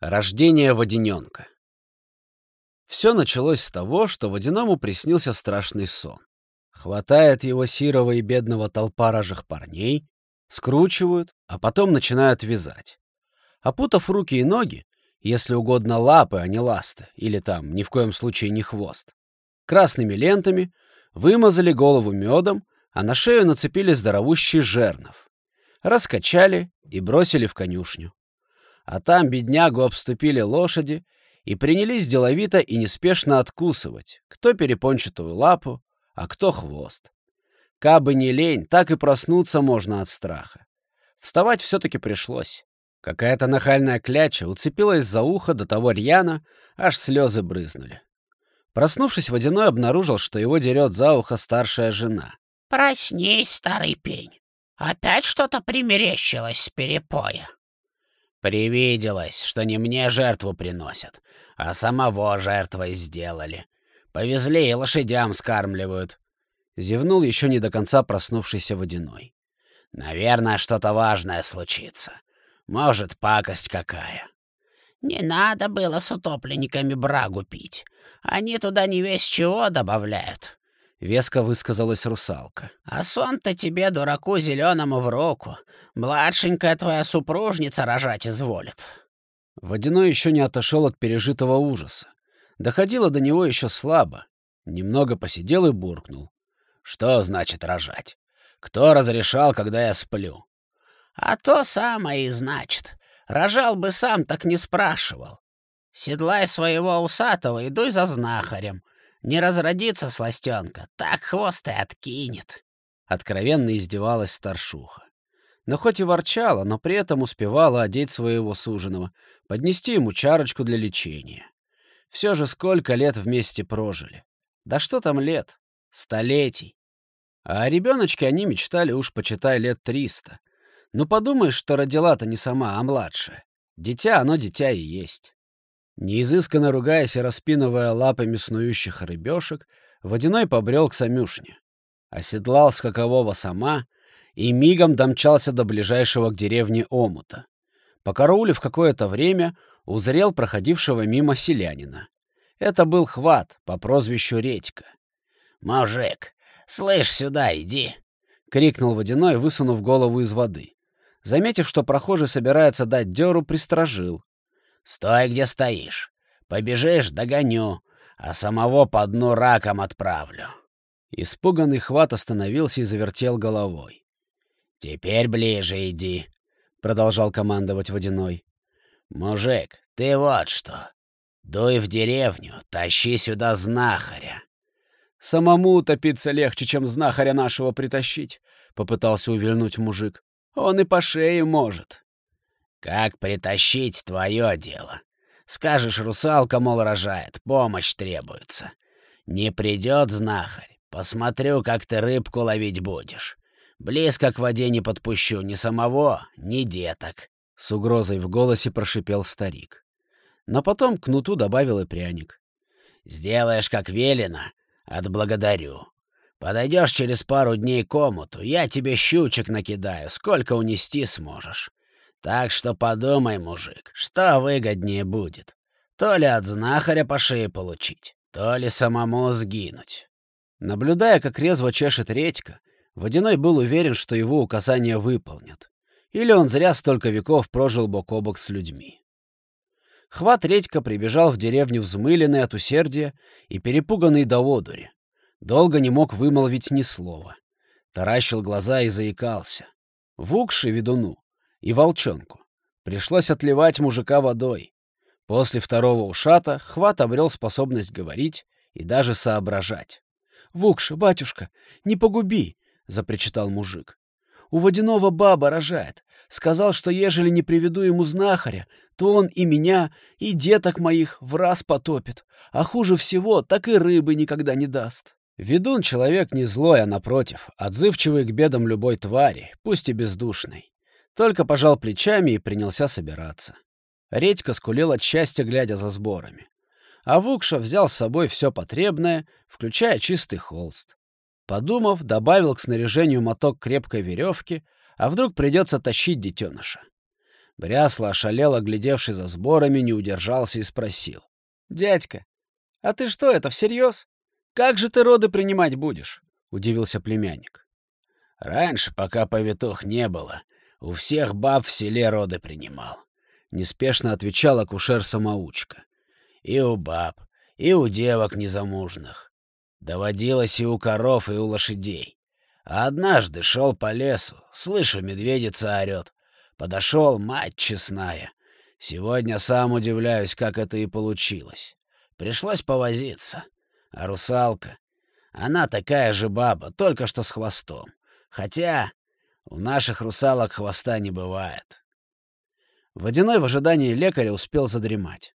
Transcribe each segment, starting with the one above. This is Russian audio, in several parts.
Рождение водяненка. Все началось с того, что водяному приснился страшный сон. Хватает его сирого и бедного толпа рожих парней, скручивают, а потом начинают вязать. Опутав руки и ноги, если угодно лапы, а не ласты, или там ни в коем случае не хвост, красными лентами вымазали голову медом, а на шею нацепили здоровущий жернов. Раскачали и бросили в конюшню а там беднягу обступили лошади и принялись деловито и неспешно откусывать, кто перепончатую лапу, а кто хвост. Кабы не лень, так и проснуться можно от страха. Вставать все-таки пришлось. Какая-то нахальная кляча уцепилась за ухо до того рьяно, аж слезы брызнули. Проснувшись, Водяной обнаружил, что его дерет за ухо старшая жена. «Проснись, старый пень. Опять что-то примерещилось с перепоя». Привиделось, что не мне жертву приносят, а самого жертвой сделали. Повезли и лошадям скармливают. Зевнул еще не до конца проснувшийся водяной. Наверное, что-то важное случится. Может, пакость какая. Не надо было с утопленниками брагу пить. Они туда не весь чего добавляют. — веско высказалась русалка. «А сон-то тебе, дураку зеленому, в руку. Младшенькая твоя супружница рожать изволит». Водяной еще не отошел от пережитого ужаса. Доходило до него еще слабо. Немного посидел и буркнул. «Что значит рожать? Кто разрешал, когда я сплю?» «А то самое и значит. Рожал бы сам, так не спрашивал. Седлай своего усатого и дуй за знахарем. Не разродится сластенка, так хвост и откинет. Откровенно издевалась старшуха. Но хоть и ворчала, но при этом успевала одеть своего суженого, поднести ему чарочку для лечения. Все же сколько лет вместе прожили. Да что там лет? Столетий. А о ребеночке они мечтали уж, почитай, лет триста. Ну подумаешь, что родила-то не сама, а младшая. Дитя, оно дитя и есть. Неизысканно ругаясь и распинывая лапами снующих рыбешек, Водяной побрел к самюшне. Оседлал скакового сама и мигом домчался до ближайшего к деревне омута. Покараулив какое-то время, узрел проходившего мимо селянина. Это был Хват по прозвищу Редька. «Мужик, слышь, сюда иди!» — крикнул Водяной, высунув голову из воды. Заметив, что прохожий собирается дать дёру, пристражил. Стой, где стоишь. Побежишь — догоню, а самого по дну раком отправлю». Испуганный хват остановился и завертел головой. «Теперь ближе иди», — продолжал командовать Водяной. «Мужик, ты вот что. Дуй в деревню, тащи сюда знахаря». «Самому утопиться легче, чем знахаря нашего притащить», — попытался увильнуть мужик. «Он и по шее может». Как притащить твое дело? Скажешь, русалка, мол, рожает, помощь требуется. Не придет знахарь, посмотрю, как ты рыбку ловить будешь. Близко к воде не подпущу ни самого, ни деток. С угрозой в голосе прошипел старик. Но потом к нуту добавил и пряник. «Сделаешь, как велено, отблагодарю. Подойдешь через пару дней к омуту, я тебе щучек накидаю, сколько унести сможешь. Так что подумай, мужик, что выгоднее будет? То ли от знахаря по шее получить, то ли самому сгинуть. Наблюдая, как резво чешет редька, Водяной был уверен, что его указания выполнят. Или он зря столько веков прожил бок о бок с людьми. Хват редька прибежал в деревню взмыленный от усердия и перепуганный до одури. Долго не мог вымолвить ни слова. Таращил глаза и заикался. Вукши ведуну и волчонку. Пришлось отливать мужика водой. После второго ушата Хват обрел способность говорить и даже соображать. «Вукша, батюшка, не погуби!» — запричитал мужик. «У водяного баба рожает. Сказал, что ежели не приведу ему знахаря, то он и меня, и деток моих в раз потопит. А хуже всего, так и рыбы никогда не даст». Ведун человек не злой, а напротив, отзывчивый к бедам любой твари, пусть и бездушный. Только пожал плечами и принялся собираться. Редька скулил от счастья, глядя за сборами. А Вукша взял с собой все потребное, включая чистый холст. Подумав, добавил к снаряжению моток крепкой веревки, а вдруг придется тащить детеныша. Брясло ошалел, оглядевший за сборами, не удержался и спросил. «Дядька, а ты что, это всерьез? Как же ты роды принимать будешь?» — удивился племянник. «Раньше, пока повитух не было, у всех баб в селе роды принимал», — неспешно отвечал акушер-самоучка. «И у баб, и у девок незамужных. Доводилось и у коров, и у лошадей. А однажды шел по лесу, слышу, медведица орет. Подошел, мать честная. Сегодня сам удивляюсь, как это и получилось. Пришлось повозиться. А русалка? Она такая же баба, только что с хвостом. Хотя у наших русалок хвоста не бывает. Водяной в ожидании лекаря успел задремать.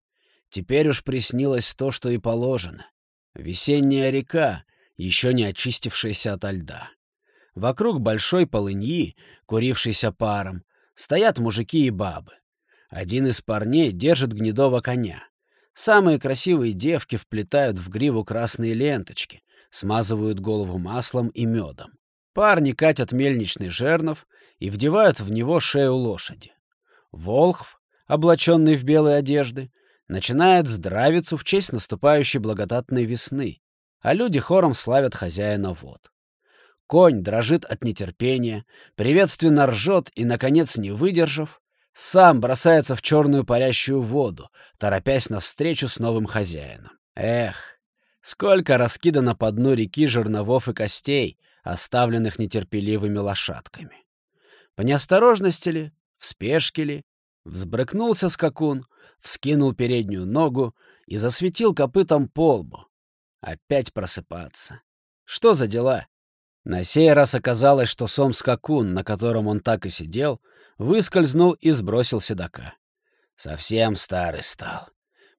Теперь уж приснилось то, что и положено. Весенняя река, еще не очистившаяся ото льда. Вокруг большой полыньи, курившейся паром, стоят мужики и бабы. Один из парней держит гнедого коня. Самые красивые девки вплетают в гриву красные ленточки, смазывают голову маслом и медом. Парни катят мельничный жернов и вдевают в него шею лошади. Волхв, облаченный в белые одежды, начинает здравицу в честь наступающей благодатной весны, а люди хором славят хозяина вод. Конь дрожит от нетерпения, приветственно ржет и, наконец, не выдержав, сам бросается в черную парящую воду, торопясь навстречу с новым хозяином. Эх, сколько раскидано по дну реки жерновов и костей, оставленных нетерпеливыми лошадками. По неосторожности ли, в спешке ли, взбрыкнулся скакун, вскинул переднюю ногу и засветил копытом по лбу. Опять просыпаться. Что за дела? На сей раз оказалось, что сом-скакун, на котором он так и сидел, выскользнул и сбросил седока. Совсем старый стал.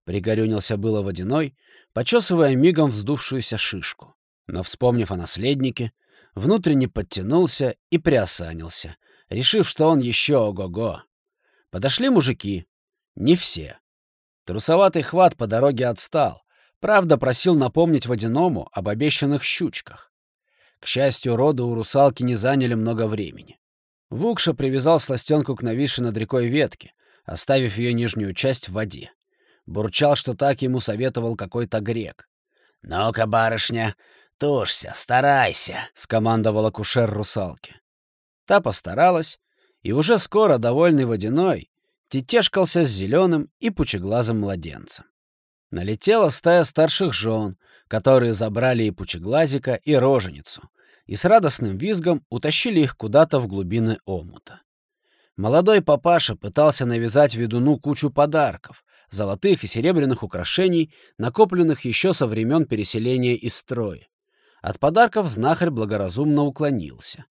Пригорюнился было водяной, почесывая мигом вздувшуюся шишку. Но, вспомнив о наследнике, внутренне подтянулся и приосанился, решив, что он еще ого-го. Подошли мужики, не все. Трусоватый хват по дороге отстал. Правда, просил напомнить водяному об обещанных щучках. К счастью, роды у русалки не заняли много времени. Вукша привязал сластенку к нависшей над рекой ветке, оставив ее нижнюю часть в воде. Бурчал, что так ему советовал какой-то грек. «Ну-ка, барышня, тушься, старайся», — скомандовал акушер русалки. Та постаралась, и уже скоро, довольный водяной, тетешкался с зеленым и пучеглазым младенцем. Налетела стая старших жен, которые забрали и пучеглазика, и роженицу, и с радостным визгом утащили их куда-то в глубины омута. Молодой папаша пытался навязать ведуну кучу подарков, золотых и серебряных украшений, накопленных еще со времен переселения из строя. От подарков знахарь благоразумно уклонился.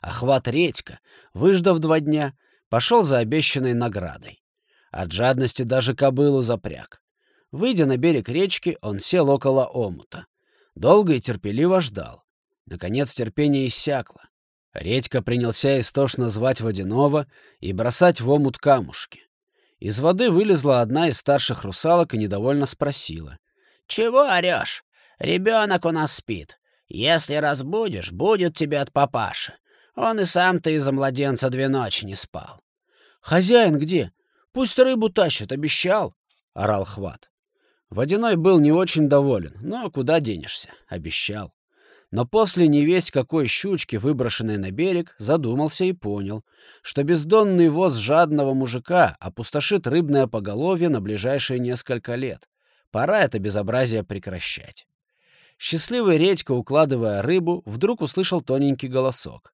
Охват редька, выждав два дня, пошел за обещанной наградой. От жадности даже кобылу запряг. Выйдя на берег речки, он сел около омута. Долго и терпеливо ждал. Наконец терпение иссякло. Редька принялся истошно звать водяного и бросать в омут камушки. Из воды вылезла одна из старших русалок и недовольно спросила. — Чего орешь? Ребенок у нас спит. Если разбудишь, будет тебе от папаши. Он и сам-то из-за младенца две ночи не спал. «Хозяин где? Пусть рыбу тащит, обещал!» — орал Хват. Водяной был не очень доволен, но куда денешься, обещал. Но после невесть какой щучки, выброшенной на берег, задумался и понял, что бездонный воз жадного мужика опустошит рыбное поголовье на ближайшие несколько лет. Пора это безобразие прекращать. Счастливый редька, укладывая рыбу, вдруг услышал тоненький голосок.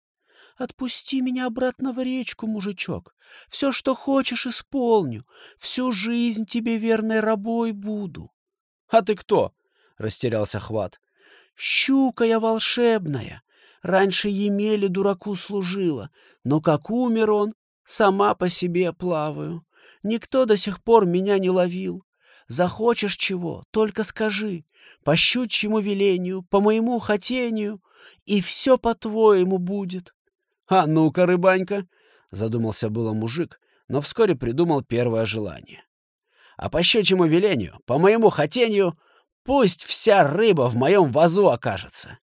Отпусти меня обратно в речку, мужичок. Все, что хочешь, исполню. Всю жизнь тебе верной рабой буду. — А ты кто? — растерялся Хват. — Щука я волшебная. Раньше Емеле дураку служила, но как умер он, сама по себе плаваю. Никто до сих пор меня не ловил. Захочешь чего, только скажи. По щучьему велению, по моему хотению, и все по-твоему будет. «А ну-ка, рыбанька!» — задумался было мужик, но вскоре придумал первое желание. «А по щучьему велению, по моему хотению, пусть вся рыба в моем вазу окажется!»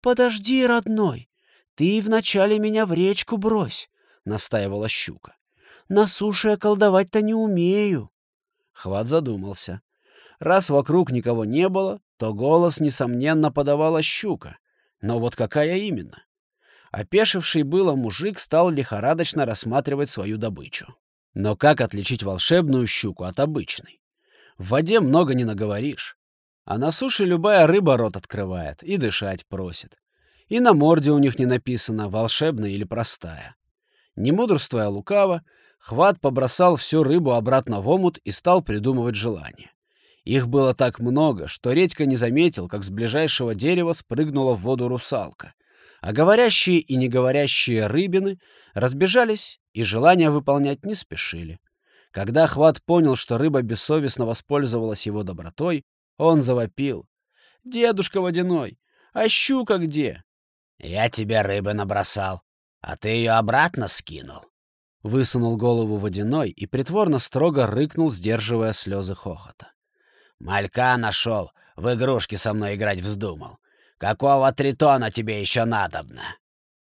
«Подожди, родной, ты вначале меня в речку брось!» — настаивала щука. На суше я колдовать-то не умею. Хват задумался. Раз вокруг никого не было, то голос, несомненно, подавала щука. Но вот какая именно? Опешивший было мужик стал лихорадочно рассматривать свою добычу. Но как отличить волшебную щуку от обычной? В воде много не наговоришь. А на суше любая рыба рот открывает и дышать просит. И на морде у них не написано, волшебная или простая. Не мудрствуя лукаво, Хват побросал всю рыбу обратно в омут и стал придумывать желания. Их было так много, что Редька не заметил, как с ближайшего дерева спрыгнула в воду русалка. А говорящие и неговорящие рыбины разбежались и желания выполнять не спешили. Когда Хват понял, что рыба бессовестно воспользовалась его добротой, он завопил. «Дедушка водяной, а щука где?» «Я тебе рыбы набросал, а ты ее обратно скинул». Высунул голову водяной и притворно строго рыкнул, сдерживая слезы хохота. «Малька нашел, в игрушки со мной играть вздумал. Какого тритона тебе еще надобно?»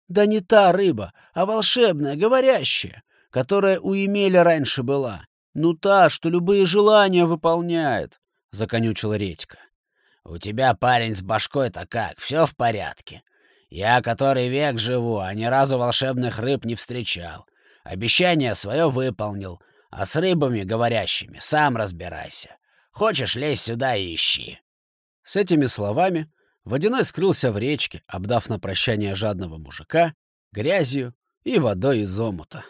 «Да не та рыба, а волшебная, говорящая, которая у Емеля раньше была. Ну та, что любые желания выполняет», — законючила Редька. «У тебя, парень, с башкой-то как, все в порядке? Я который век живу, а ни разу волшебных рыб не встречал. Обещание свое выполнил, а с рыбами говорящими сам разбирайся. Хочешь, лезь сюда и ищи». С этими словами Водяной скрылся в речке, обдав на прощание жадного мужика грязью и водой из омута.